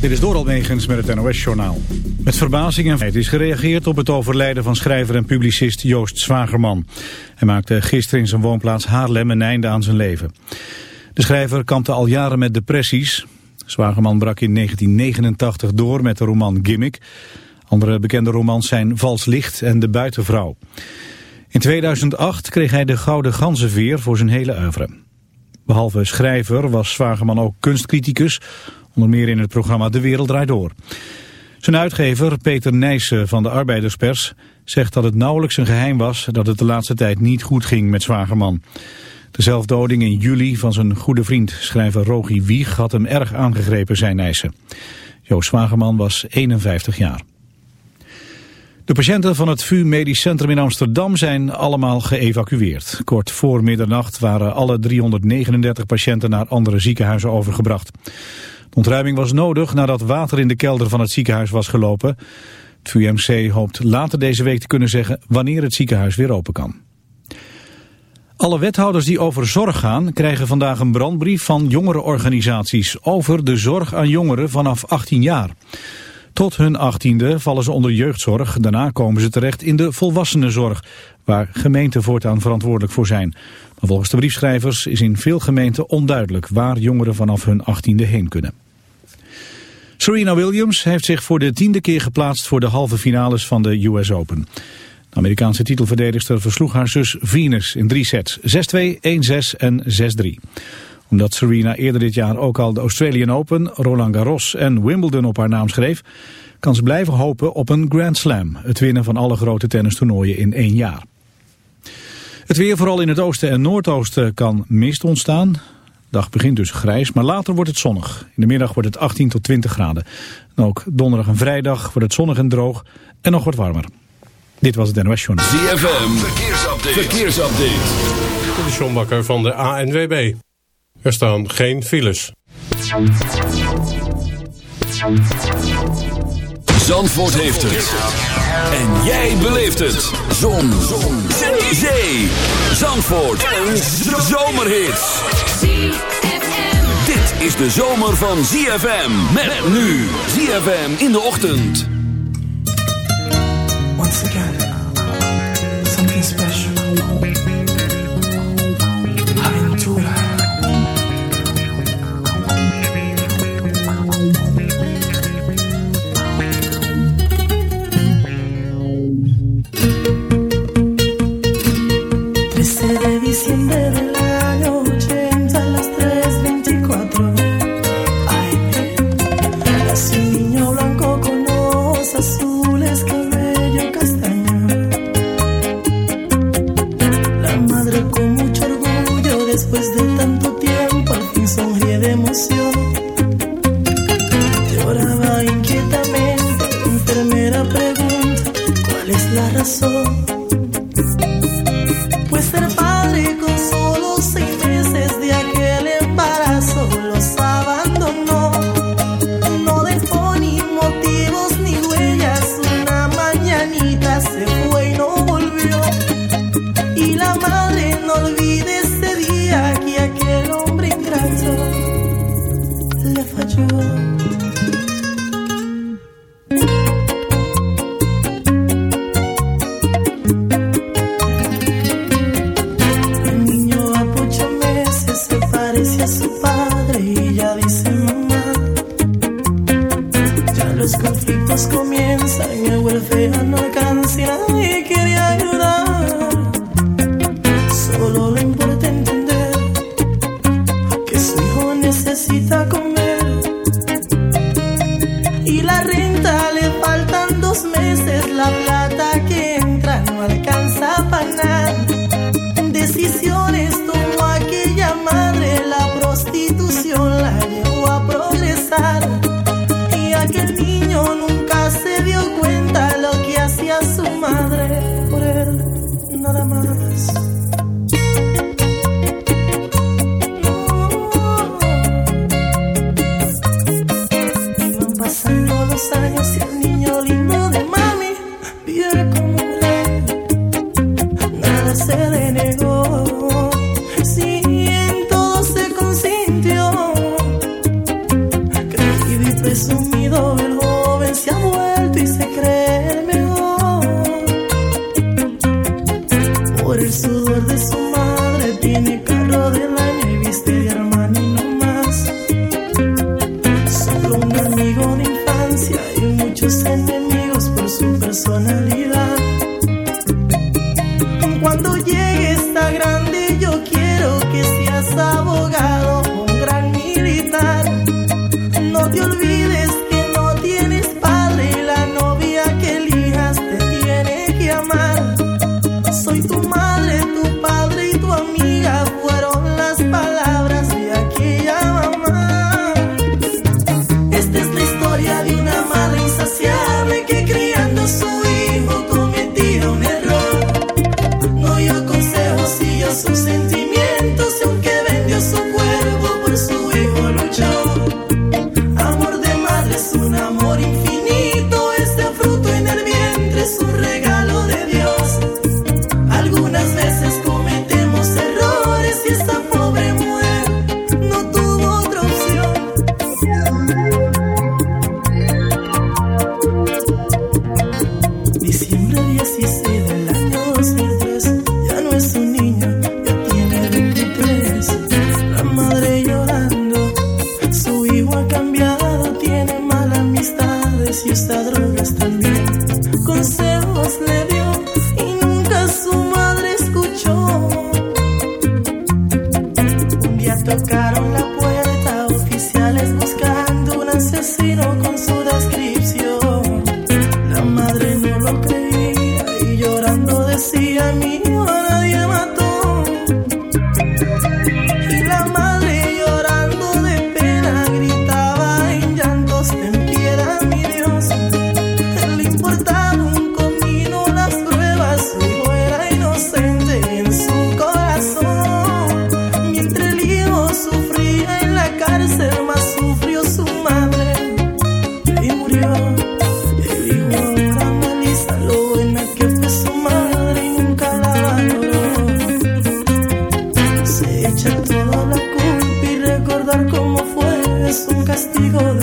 Dit is Doral Megens met het NOS-journaal. Met verbazing en is gereageerd op het overlijden van schrijver en publicist Joost Zwagerman. Hij maakte gisteren in zijn woonplaats Haarlem een einde aan zijn leven. De schrijver kampte al jaren met depressies. Zwagerman brak in 1989 door met de roman Gimmick. Andere bekende romans zijn Vals Licht en De Buitenvrouw. In 2008 kreeg hij de Gouden Ganzenveer voor zijn hele oeuvre. Behalve schrijver was Zwagerman ook kunstcriticus Onder meer in het programma De Wereld Draait Door. Zijn uitgever, Peter Nijssen van de Arbeiderspers, zegt dat het nauwelijks een geheim was dat het de laatste tijd niet goed ging met Zwagerman. De zelfdoding in juli van zijn goede vriend, schrijver Rogi Wieg, had hem erg aangegrepen, zijn Nijssen. Joost Zwagerman was 51 jaar. De patiënten van het VU Medisch Centrum in Amsterdam zijn allemaal geëvacueerd. Kort voor middernacht waren alle 339 patiënten naar andere ziekenhuizen overgebracht. Ontruiming was nodig nadat water in de kelder van het ziekenhuis was gelopen. Het VUMC hoopt later deze week te kunnen zeggen wanneer het ziekenhuis weer open kan. Alle wethouders die over zorg gaan krijgen vandaag een brandbrief van jongerenorganisaties over de zorg aan jongeren vanaf 18 jaar. Tot hun achttiende vallen ze onder jeugdzorg. Daarna komen ze terecht in de volwassenenzorg, waar gemeenten voortaan verantwoordelijk voor zijn. Maar volgens de briefschrijvers is in veel gemeenten onduidelijk waar jongeren vanaf hun achttiende heen kunnen. Serena Williams heeft zich voor de tiende keer geplaatst voor de halve finales van de US Open. De Amerikaanse titelverdedigster versloeg haar zus Venus in drie sets. 6-2, 1-6 en 6-3 omdat Serena eerder dit jaar ook al de Australian Open, Roland Garros en Wimbledon op haar naam schreef, kan ze blijven hopen op een Grand Slam, het winnen van alle grote tennistoernooien in één jaar. Het weer vooral in het oosten en noordoosten kan mist ontstaan. De dag begint dus grijs, maar later wordt het zonnig. In de middag wordt het 18 tot 20 graden. En ook donderdag en vrijdag wordt het zonnig en droog en nog wat warmer. Dit was het NOS Journal. ZFM, verkeersupdate. verkeersupdate. De Sjombakker van de ANWB. Er staan geen files. Zandvoort heeft het. En jij beleeft het. Zon. Zon. Zee. Zee. Zandvoort. Een zomerhit. Dit is de zomer van ZFM. Met nu. ZFM in de ochtend. Once again. Something special. down.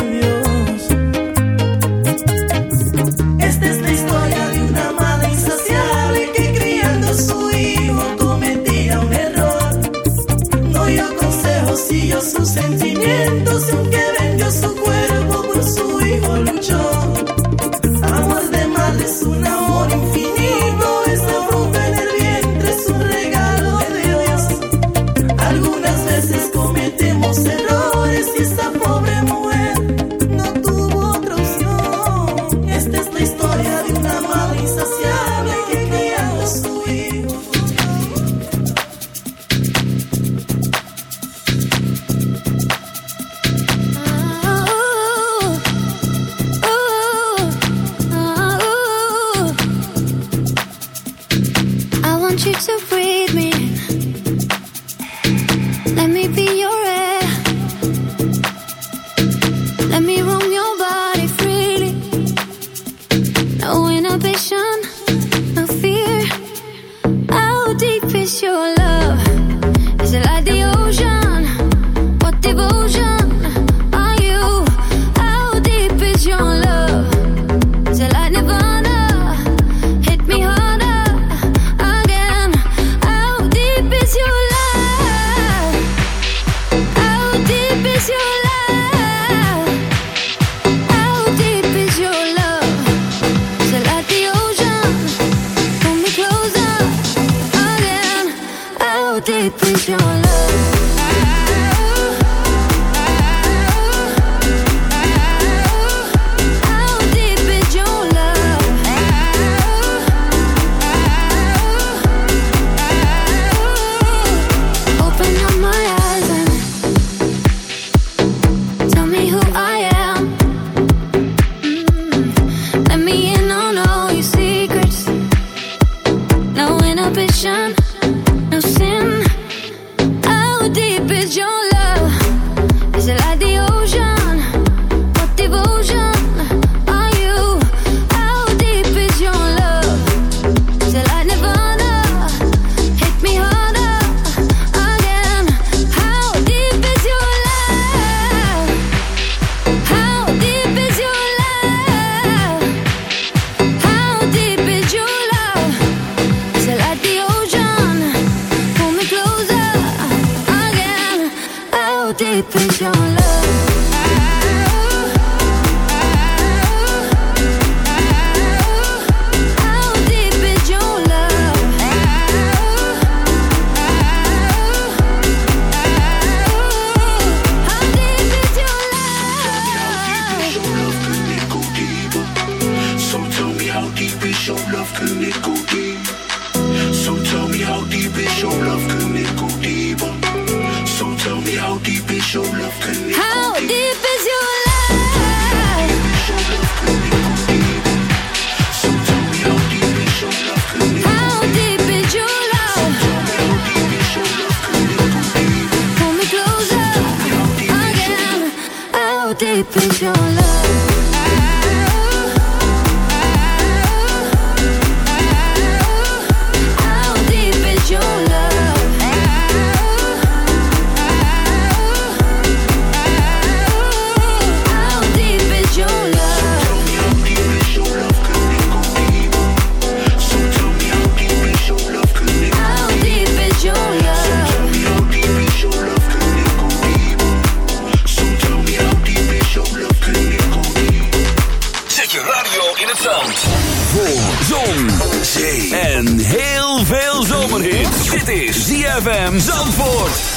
you. ZFM Zandvoort.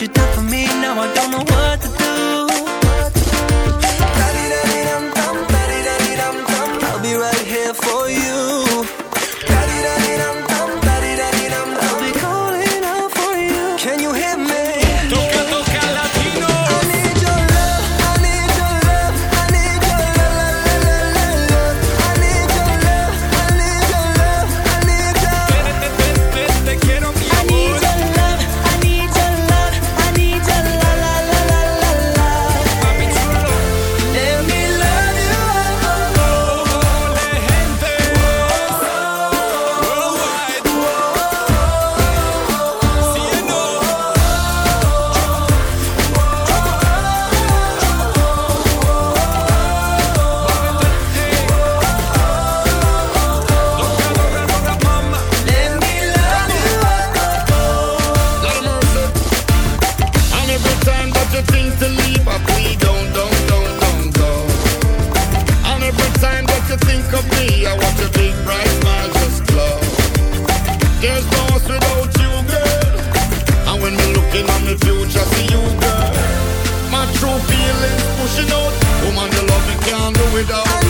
you done for me, now I don't know window.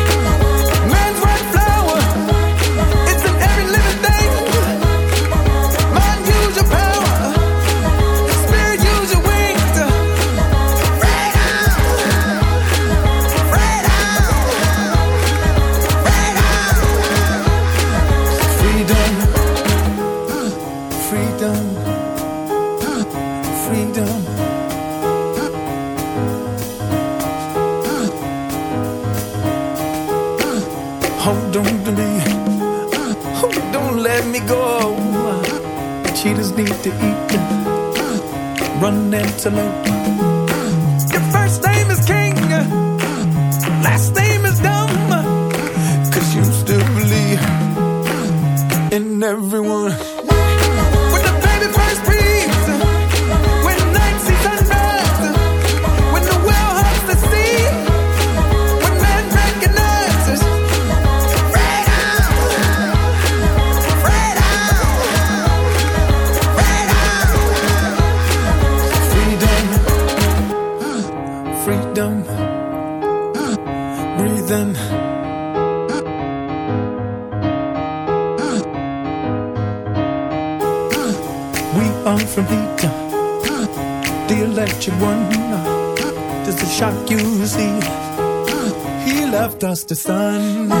Waterloo. just a sun.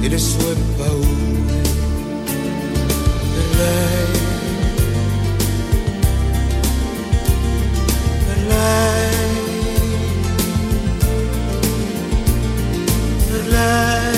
e le sue paure per lei, per lei, per lei,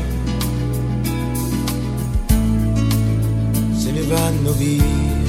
vanno via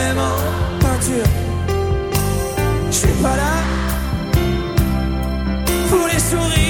même en peinture. Je suis pas là pour les sourires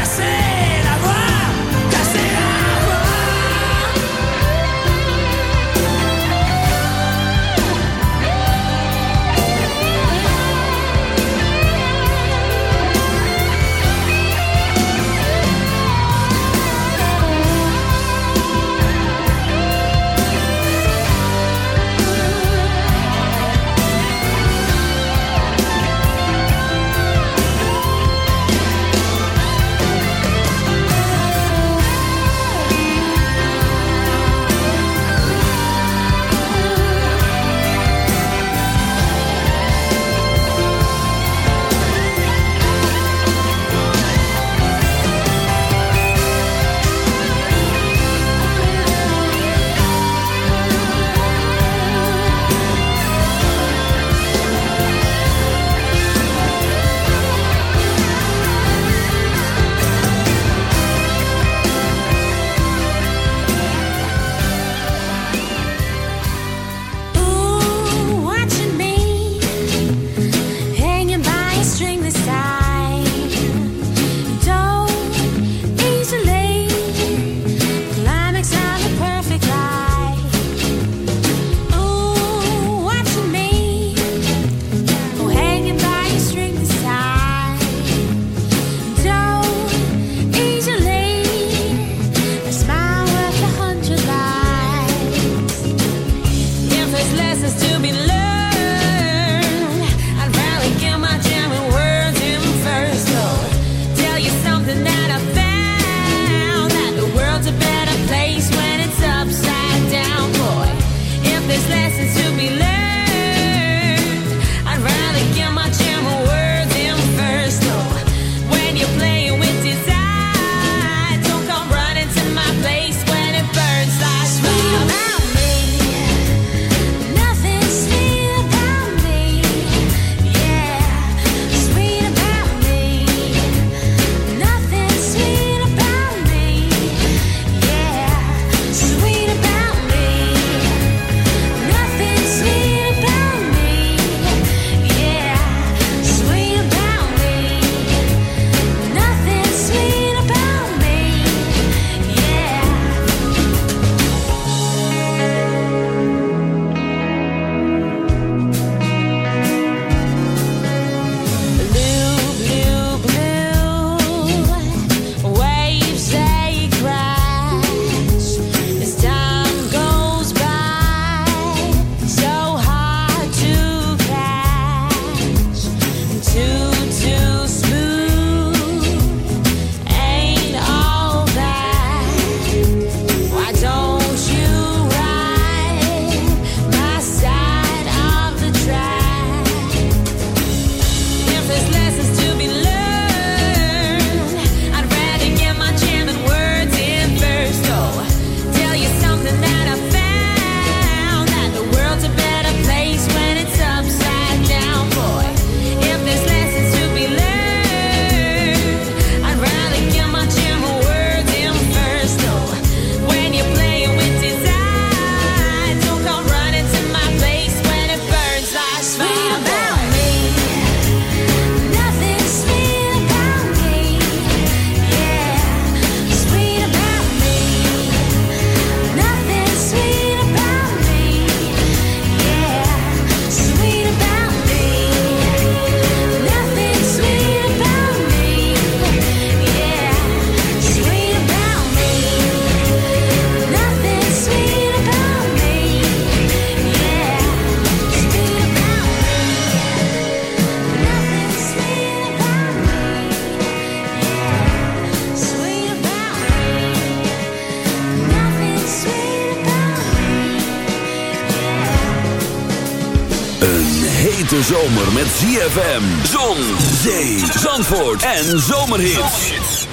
zomer met ZFM. Zon, zee, zandvoort en zomerhits.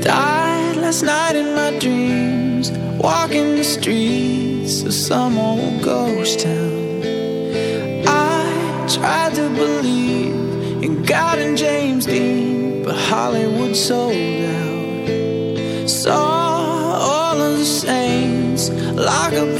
Died last night in my dreams. Walking the streets of someone.